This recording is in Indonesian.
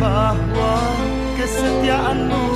bahwa kesetiaanmu